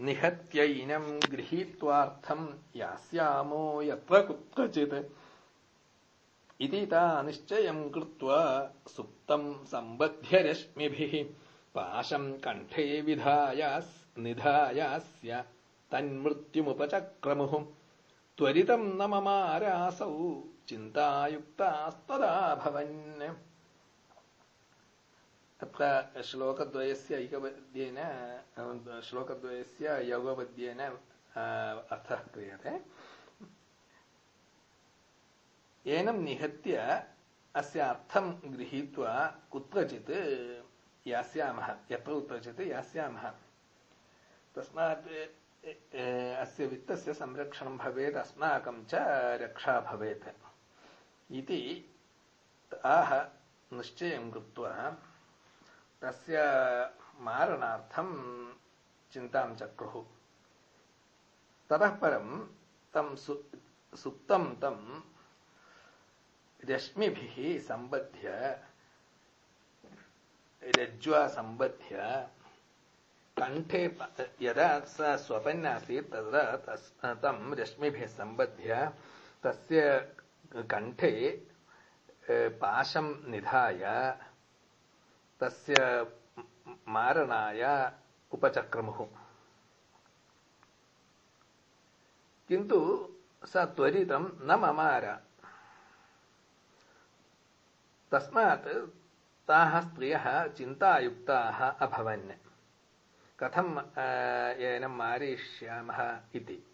निहत्यैनम् गृहीत्वार्थम् यास्यामो यत्र कुत्रचित्। इति ता निश्चयम् कृत्वा सुप्तम् सम्बध्य रश्मिभिः पाशम् कण्ठे विधायास् निधायास्य तन्मृत्युमुपचक्रमुः। त्वरितम् न ममारासौ चिन्तायुक्तास्तदा भवन् अत्र श्लोकद्वयस्य ऐकपद्येन श्लोकद्वयस्य यौगपद्येन अर्थः क्रियते। एनं निहत्य अस्य अर्थं गृहीत्वा कुत्रचित् यास्यामः, यत्र कुत्रचित् यास्यामः। तस्मात् अस्य वित्तस्य संरक्षणं भवेत्, अस्माकं च रक्षा भवेत्। इति आह निश्चयं कृत्वा तस्य मारणार्थं चिन्तां चक्रुः। ततः परं तं सुप्तं तं रश्मिभिः सम्बध्य, रज्ज्वा सम्बध्य, कण्ठे यदा स स्वपन् आसीत्, तदा तस्, तं रश्मिभिः सम्बध्य, तस्य कण्ठे पाशं निधाय तस्य मारणाय उपचक्रमुः। किन्तु स त्वरितं न ममार। तस्मात् ताः स्त्रियः चिन्तायुक्ताः अभवन्। कथम् एनं मारिष्यामः इति।